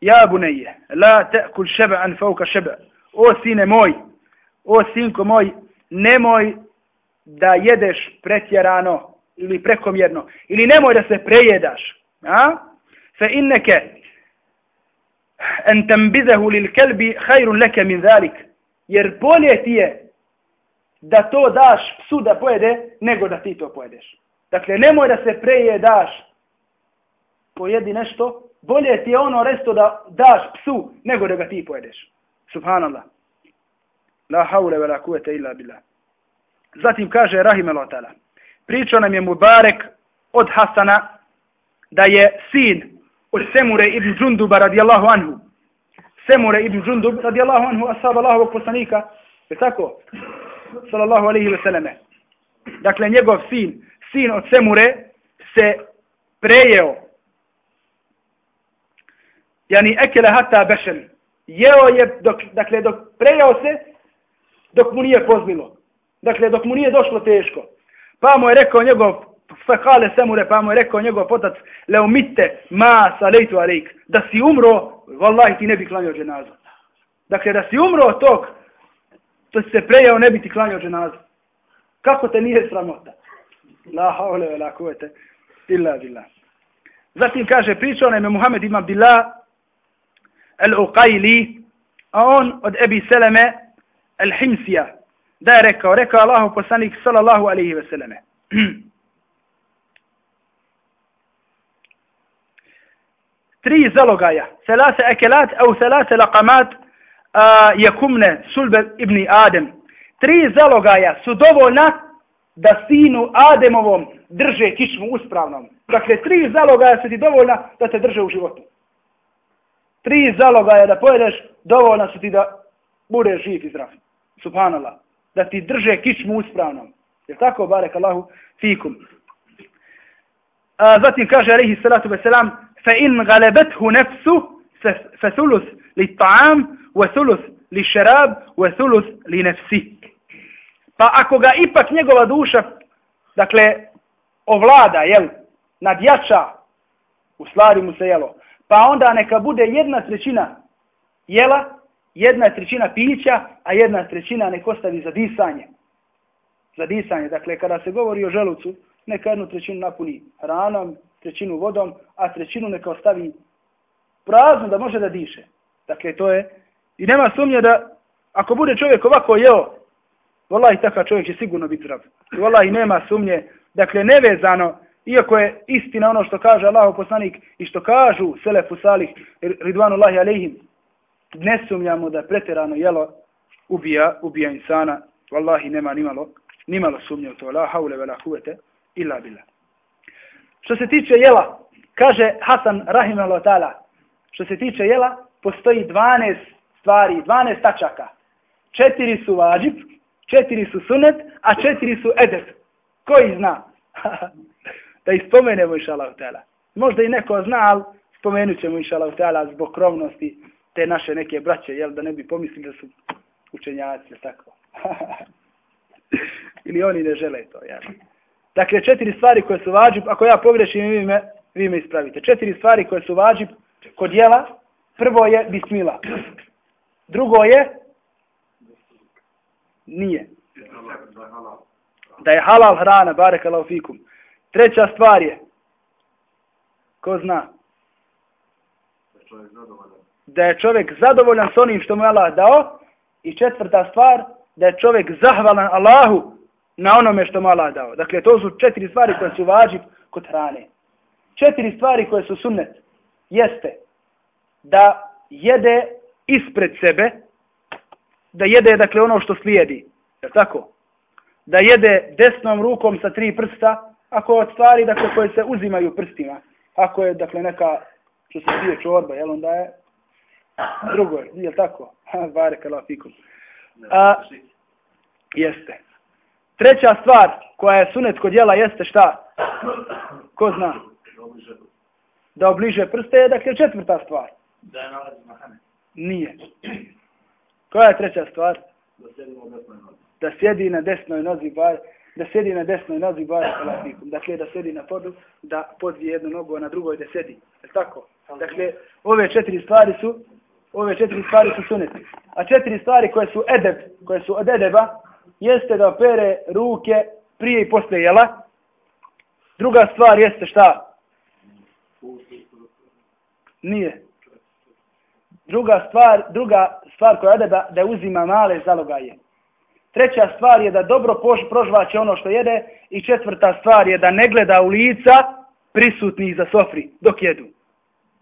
Ja buneje, la te'kul šeba'an fauka šeba. O sine moj, o sinko moj, nemoj da jedeš pretjerano ili prekomjerno. Ili nemoj da se prejedaš. A? Fe inneke en tembizehu lil kelbi hajrun leke min zalik. Jer bolje ti je da to daš psu da pojede, nego da ti to pojedeš. Dakle, nemoj da se prejedaš, pojedi nešto, bolje ti je ono resto da daš psu, nego da ga ti pojedeš. Subhanallah. La haule ve la kuvete illa billah. Zatim kaže Rahim el Otala. Pričao nam je Mubarek od Hasana da je sin od Semure ibn Džunduba radijallahu anhu. Semure ibn Džundub radijallahu anhu ashab Allahovog poslanika. Je tako? Sallallahu alaihi wa sallame. Dakle, njegov sin sin od Semure se prejeo. Jani ekele hata bešen. Jeo je, dok, dakle, dok prejeo se, dok mu nije pozmilo. Dakle, dok mu nije došlo teško. Pa mu je rekao njegov, fekale Semure, pa mu je rekao njegov potac, leumite ma salejtu alejk. Da si umro, vallahi ti ne bi klanio dženazu. Dakle, da si umro od tog, to se prejao, ne bi ti klanio dženazu. Kako te nije sramota? La haole ve la kuvete illa billah. Zatim kaže, pričao nam je Muhammed ibn Abdillah al-Uqayli, a on od Ebi Seleme al-Himsija. Da je rekao, rekao Allahu poslanik sallallahu alaihi ve selleme. Tri zalogaja, selase ekelat, au selase laqamat, jekumne sulbe ibn Adem. Tri zalogaja su dovoljna da sinu Ademovom drže kičmu uspravnom. Dakle, tri zalogaja su ti dovoljna da te drže u životu. Tri zalogaja da pojedeš, dovoljna su ti da budeš živ i zdrav. Subhanallah. Da ti drže kičmu uspravnom. Je tako, barek Allahu, fikum. A, zatim kaže, alaihi salatu wasalam, فإن غلبته نفسه فثلث للطعام وثلث للشراب وثلث لنفسه. Pa ako ga ipak njegova duša, dakle, ovlada, jel, nadjača, u stvari mu se jelo, pa onda neka bude jedna trećina jela, jedna trećina pića, a jedna trećina nek ostavi za disanje. Za disanje, dakle, kada se govori o želucu, neka jednu trećinu napuni hranom, trećinu vodom, a trećinu neka ostavi prazno da može da diše. Dakle, to je, i nema sumnje da, ako bude čovjek ovako jeo, Wallahi takav čovjek će sigurno biti zdrav. I wallahi nema sumnje. Dakle, nevezano, iako je istina ono što kaže Allah poslanik i što kažu Selefu Salih, Ridvanullahi alejhim, ne sumnjamo da preterano jelo ubija, ubija insana. Wallahi nema nimalo, nimalo sumnje u to. La haule vela kuvete illa billah. Što se tiče jela, kaže Hasan Rahimahullah ta'ala, što se tiče jela, postoji 12 stvari, 12 tačaka. Četiri su vađib, četiri su sunet, a četiri su edep. Koji zna? da ispomenemo inša Allah Možda i neko zna, ali spomenut ćemo inša Allah zbog krovnosti te naše neke braće, jel, da ne bi pomislili da su učenjaci, tako. Ili oni ne žele to, jel. Dakle, četiri stvari koje su vađib, ako ja pogrešim, vi me, vi me ispravite. Četiri stvari koje su vađib kod jela, prvo je bismila. Drugo je Nije. Da je halal hrana, barek Allah fikum. Treća stvar je, ko zna? Da je čovjek zadovoljan s onim što mu je Allah dao. I četvrta stvar, da je čovjek zahvalan Allahu na onome što mu Allah dao. Dakle, to su četiri stvari koje su vađi kod hrane. Četiri stvari koje su sunnet jeste da jede ispred sebe, da jede, dakle, ono što slijedi. Je tako? Da jede desnom rukom sa tri prsta, ako od stvari, dakle, koje se uzimaju prstima. Ako je, dakle, neka, što se pije čorba, jel onda je drugo, je tako? Barek Allah fikum. A, jeste. Treća stvar koja je sunet kod jela jeste šta? Ko zna? Da obliže prste je, dakle, četvrta stvar. Da je nalazi na. Nije. Koja je treća stvar? Da sjedimo u desnoj nozi. Da sjedi na desnoj nozi, bar, da sjedi na desnoj nozi, bar. Dakle, da sjedi na podu, da podvije jednu nogu, a na drugoj da sjedi. Je tako? Dakle, ove četiri stvari su, ove četiri stvari su suneti. A četiri stvari koje su edeb, koje su od edeba, jeste da pere ruke prije i posle jela. Druga stvar jeste šta? Nije. Druga stvar, druga stvar koja je da, da uzima male zalogaje. Treća stvar je da dobro pož, prožvaće ono što jede i četvrta stvar je da ne gleda u lica prisutnih za sofri dok jedu.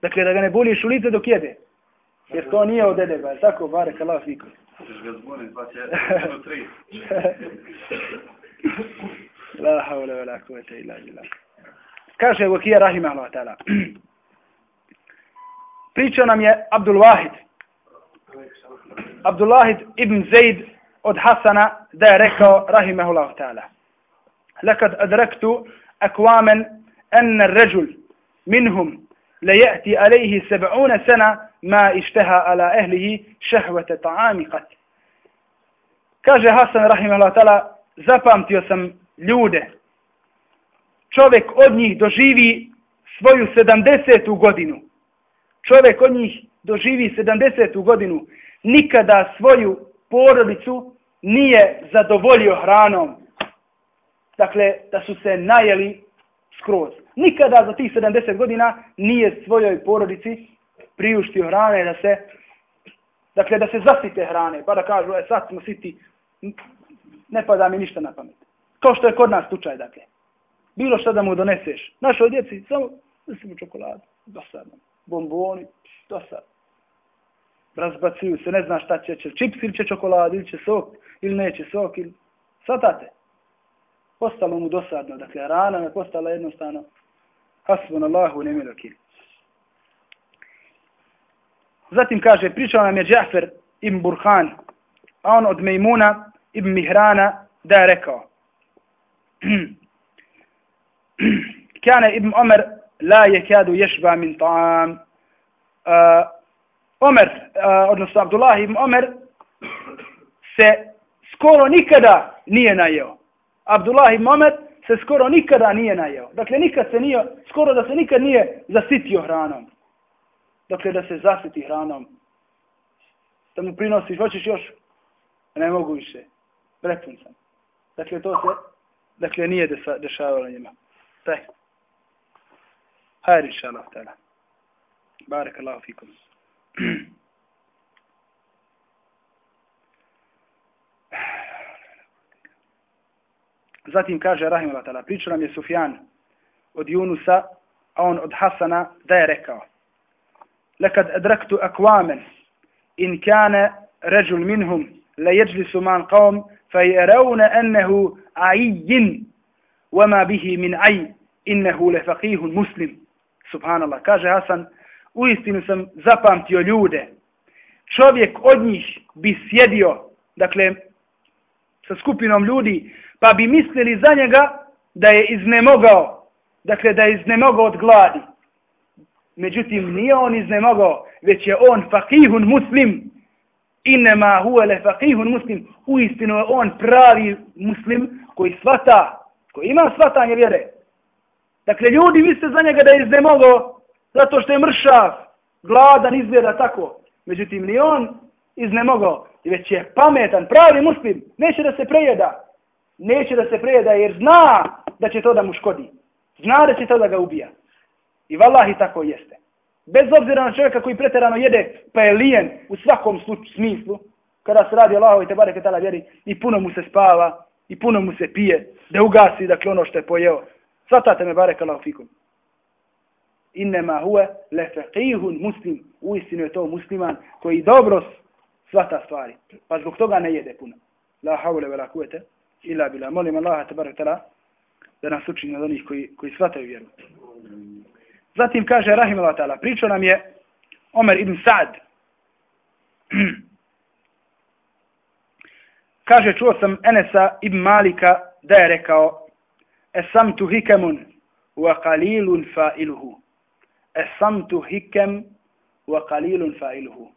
Dakle, da ga ne buliš u lice dok jede. Jer to nije od edeba, je tako? Bare kalaf fiku. Ćeš ga zbuniti, pa će jedno tri. La haule wa la kuvvete illa billah. Kaže Vakija rahimahullah ta'ala. Pričao nam je Abdul Wahid. Abdul Wahid ibn Zaid od Hasana da je rekao rahimahullah ta'ala. Lekad adraktu akwamen enne ređul minhum le عليه alejhi seb'une sena ma على ala ehlihi طعام ta'ami. Kaže Hasan rahimahullah ta'ala zapamtio sam ljude. Čovjek od njih doživi svoju 70. godinu čovjek od njih doživi 70. godinu, nikada svoju porodicu nije zadovoljio hranom. Dakle, da su se najeli skroz. Nikada za tih 70 godina nije svojoj porodici priuštio hrane da se dakle da se zasite hrane, pa da kažu, e sad smo siti, ne pada mi ništa na pamet. Kao što je kod nas slučaj, dakle. Bilo što da mu doneseš. Našoj djeci, samo da čokoladu, dosadno bomboni, dosadno. Razbacuju se, ne zna šta će, će čips ili će čokolad, ili će sok, ili neće sok, ili... Svatate. Postalo mu dosadno, dakle, rana je postala jednostavno hasbun Allahu nemiroki. Zatim kaže, pričao nam je Džafer ibn Burhan, a on od Mejmuna ibn Mihrana da je rekao. Kjane ibn Omer la je kjadu ješba min ta'am. Uh, Omer, uh, odnosno Abdullah ibn Omer, se skoro nikada nije najeo. Abdullah ibn Omer se skoro nikada nije najeo. Dakle, nikad se nije, skoro da se nikad nije zasitio hranom. Dakle, da se zasiti hranom. Da mu prinosiš, hoćeš još? Ne mogu više. Prepun sam. Dakle, to se, dakle, nije dešavalo njima. Taj. Hajde, inša Allah, tada. Barek Allah fikum. Zatim kaže Rahimullah priča nam je Sufjan od Junusa, a on od Hasana, da je rekao. Lekad adraktu akvamen in kane ređul minhum, la jeđlisu man qawm, fa jeravne ennehu ajin wama bihi min aj, innehu le faqihun muslim subhanallah, kaže Hasan, u istinu sam zapamtio ljude. Čovjek od njih bi sjedio, dakle, sa skupinom ljudi, pa bi mislili za njega da je iznemogao, dakle, da je iznemogao od gladi. Međutim, nije on iznemogao, već je on fakihun muslim, inema huele fakihun muslim, Uistinu je on pravi muslim koji svata, koji ima svatanje vjere. Dakle, ljudi misle za njega da je iznemogao zato što je mršav, gladan, izgleda tako. Međutim, ni on iznemogao, i već je pametan, pravi muslim, neće da se prejeda. Neće da se prejeda jer zna da će to da mu škodi. Zna da će to da ga ubija. I vallahi tako jeste. Bez obzira na čovjeka koji preterano jede, pa je lijen u svakom smislu, kada se radi Allahove te bareke tala vjeri, i puno mu se spava, i puno mu se pije, da ugasi, dakle, ono što je pojeo. Svatate me bareke Allahu fikum. Innema huve lefeqihun muslim. Uistinu je to musliman koji dobro svata stvari. Pa zbog toga ne jede puno. La haule vela kuvete. Ila bila. Molim Allaha te tala da nas učini od onih koji, koji svataju vjeru. Zatim kaže Rahimullah ta'ala, pričao nam je Omer ibn Sa'd. kaže, čuo sam Enesa ibn Malika da je rekao Esam tu hikemun wa qalilun fa'iluhu. Esam tu hikem wa qalilun fa'iluhu.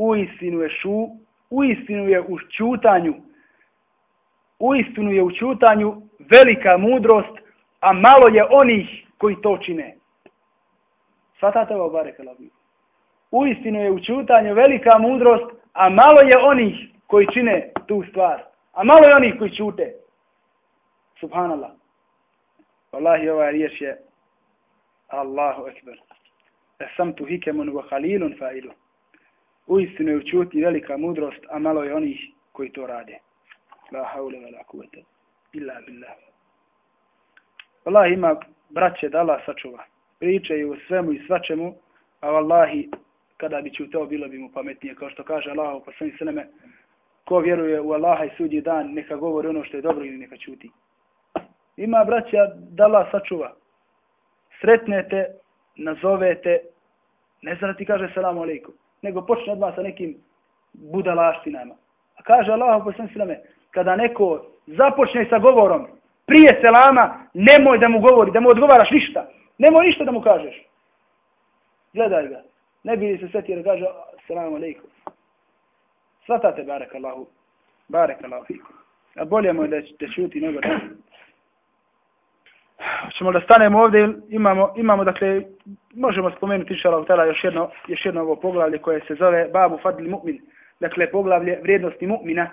U istinu je šu, u istinu je u čutanju, u istinu je u čutanju velika mudrost, a malo je onih koji to čine. Svatate ovo bare kalabi. U istinu je u čutanju velika mudrost, a malo je onih koji čine tu stvar. A malo je onih koji čute. Subhanallah. Wallahi ova riječ je Allahu ekber. E tu hikemun wa halilun fa'ilu. Uistinu je u čuti velika mudrost, a malo je onih koji to rade. La haule ve la kuvete. Illa billah. Allah ima braće da Allah sačuva. Pričaju o svemu i svačemu, a Allahi, kada bi čutao bilo bi mu pametnije. Kao što kaže Allah pa svojim sveme, ko vjeruje u Allaha i sudji dan, neka govori ono što je dobro ili neka čuti. Ima braća da Allah sačuva. Sretnete, nazovete, ne zna ti kaže salamu alaikum, nego počne odmah sa nekim budalaštinama. A kaže Allah po sveme, kada neko započne sa govorom, prije selama, nemoj da mu govori, da mu odgovaraš ništa. Nemoj ništa da mu kažeš. Gledaj ga. Ne bi se svetio da kaže selamu alaikum. Svatate barek Allahu. Barek Allahu fikum. A bolje mu je da, da šuti nego da... Ćemo da stanemo ovdje, imamo, imamo dakle, možemo spomenuti inša Allah još jedno, još jedno ovo poglavlje koje se zove Babu Fadli Mu'min. Dakle, poglavlje vrijednosti mu'mina.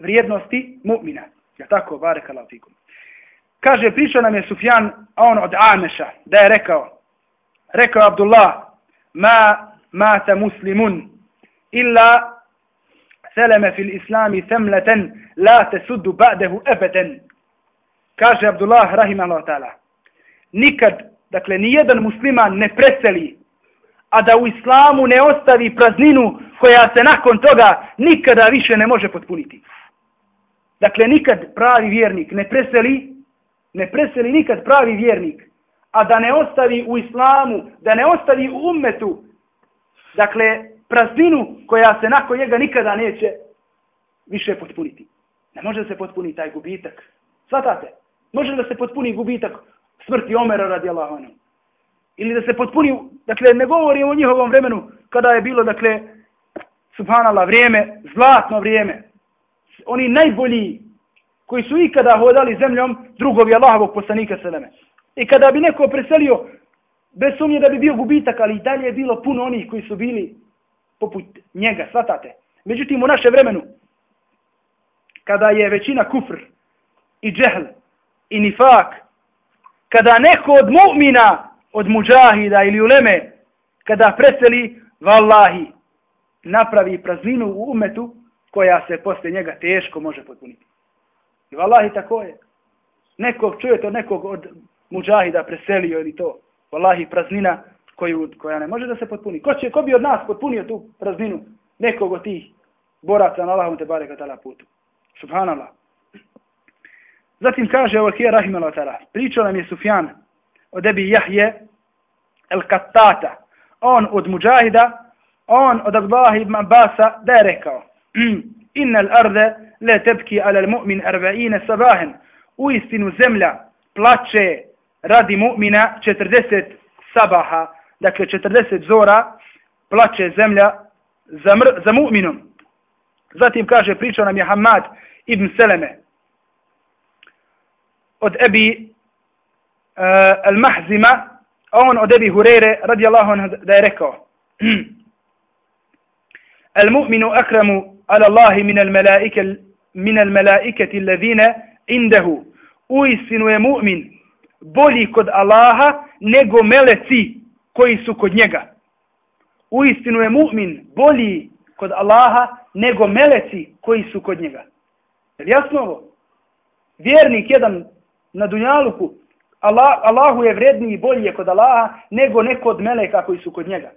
Vrijednosti mu'mina. Ja tako, barek Allah fikum. Kaže, pričao nam je Sufjan, a on od Ameša, da je rekao, rekao Abdullah, ma mata muslimun illa seleme fil islami semleten la te suddu ba'dehu ebeden. Kaže Abdullah rahimahullah ta'ala. Nikad, dakle, ni jedan musliman ne preseli, a da u islamu ne ostavi prazninu koja se nakon toga nikada više ne može potpuniti. Dakle, nikad pravi vjernik ne preseli, ne preseli nikad pravi vjernik, a da ne ostavi u islamu, da ne ostavi u ummetu, dakle, prazninu koja se nakon njega nikada neće više potpuniti. Ne može se potpuniti taj gubitak. Svatate? Može da se potpuni gubitak smrti Omera radi Allahom. Ili da se potpuni, dakle, ne govorimo o njihovom vremenu kada je bilo, dakle, subhanallah, vrijeme, zlatno vrijeme. Oni najbolji koji su ikada hodali zemljom drugovi Allahovog poslanika Seleme. I kada bi neko preselio, bez sumnje da bi bio gubitak, ali i dalje je bilo puno onih koji su bili poput njega, svatate. Međutim, u naše vremenu, kada je većina kufr i džehl i nifak, kada neko od mu'mina, od muđahida ili uleme, kada preseli, vallahi, napravi prazninu u umetu, koja se posle njega teško može potpuniti. I vallahi tako je. Nekog čujete od nekog od muđahida preselio ili to. Wallahi praznina koju, koja ne može da se potpuni. Ko, će, ko bi od nas potpunio tu prazninu nekog od tih boraca na Allahom te bare katala putu. Subhanallah. Zatim kaže ovo Rahimela Tara. Pričao nam je Sufjan od Ebi Jahje el Kattata. On od Mujahida, on od Abdullah ibn Abbasa da je rekao. Mm, Inna l'arde le tebki ala mu'min arba'ine sabahen. U istinu zemlja plače radi mu'mina 40 sabaha, dakle 40 zora, plače zemlja za, mr, za mu'minom. Zatim kaže, pričao nam je Hamad ibn Seleme od Ebi uh, Al-Mahzima, a on od Ebi Hurere, radi Allah, da je rekao, Al-mu'minu akramu ala Allahi min al-melaike min al-melaiketi levine indahu, u istinu je mu'min bolji kod Allaha nego meleci koji su kod njega. U istinu je mu'min bolji kod Allaha nego meleci koji su kod njega. Jel jasno ovo? Vjernik jedan na dunjaluku, Allah, Allahu je vredniji i bolji kod Allaha nego neko od meleka koji su kod njega.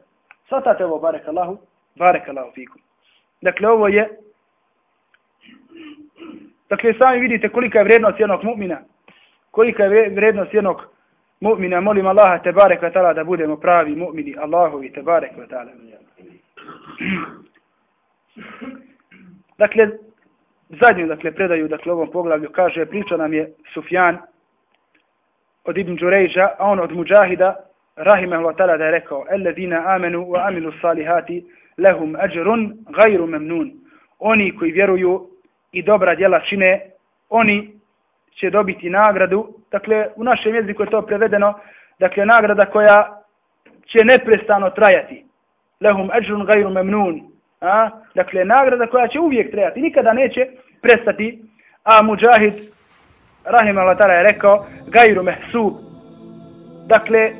Svatate ovo, barek Allahu, barek Allahu fikum. Dakle, ovo je Dakle, sami vidite kolika je vrednost jednog mu'mina. Kolika je vrednost jednog mu'mina. Molim Allaha te barek vatala da budemo pravi mu'mini. Allahovi te barek vatala. Dakle, zadnju dakle, predaju dakle, ovom poglavlju kaže, priča nam je Sufjan od Ibn Đurejža, a on od Mujahida, rahimahullah ta'ala da je rekao, Alladina amenu wa amilu salihati lehum ajrun gajru memnun. Oni koji vjeruju i dobra djela čine, oni će dobiti nagradu. Dakle, u našem jeziku je to prevedeno, dakle, nagrada koja će neprestano trajati. Lehum ajrun gajru memnun. A? Dakle, nagrada koja će uvijek trajati, nikada neće prestati. A Mujahid, Rahim Allah je rekao, gajru mehsub. Dakle,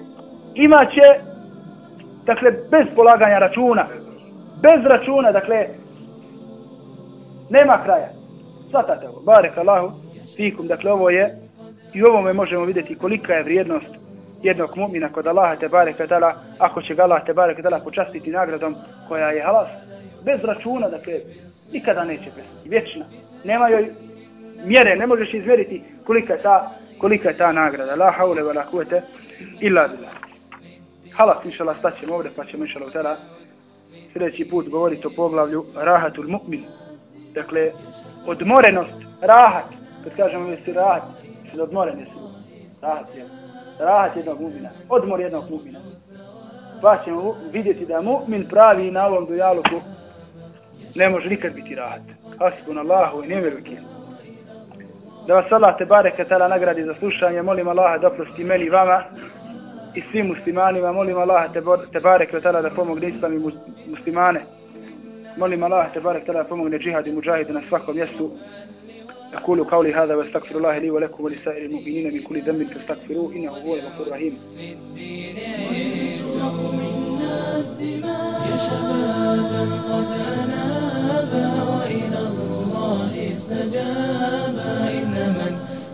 imaće, dakle, bez polaganja računa, bez računa, dakle, nema kraja. Svatate ovo, barek Allahu, fikum, dakle ovo je, i ovome možemo vidjeti kolika je vrijednost jednog mu'mina kod Allaha te barek tala, ako će ga Allah te barek tala počastiti nagradom koja je halas, bez računa, dakle, nikada neće prestati, vječna. Nema joj mjere, ne možeš izmjeriti kolika je ta, kolika je ta nagrada. La haule wa la kuvete illa billah. Halas, inša Allah, staćemo ovdje, pa ćemo inša Allah sljedeći put govoriti o poglavlju Rahatul Mu'min. Dakle, odmorenost, rahat, kad kažemo jesi rahat, se odmoren jesi rahat je. Rahat jednog mu'mina, odmor jednog mu'mina. Pa ćemo vidjeti da mu'min pravi na ovom dujaluku ne može nikad biti rahat. Hasbun Allahu i nevjerujem. Da vas Allah te bareke tala nagradi za slušanje, molim Allaha da prosti meni vama i svim muslimanima, molim Allaha te, te bareke tala da pomogne islami muslimane. molim Allah te barek tada pomogne džihad i muđahide na svakom mjestu. أقول قولي هذا واستغفر الله لي ولكم ولسائر المؤمنين من كل ذنب فاستغفروه إنه هو الغفور الرحيم. يا شبابا قد أنابا وإلى الله استجابا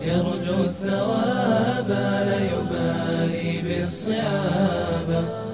يرجو الثواب لا يبالي بالصعاب.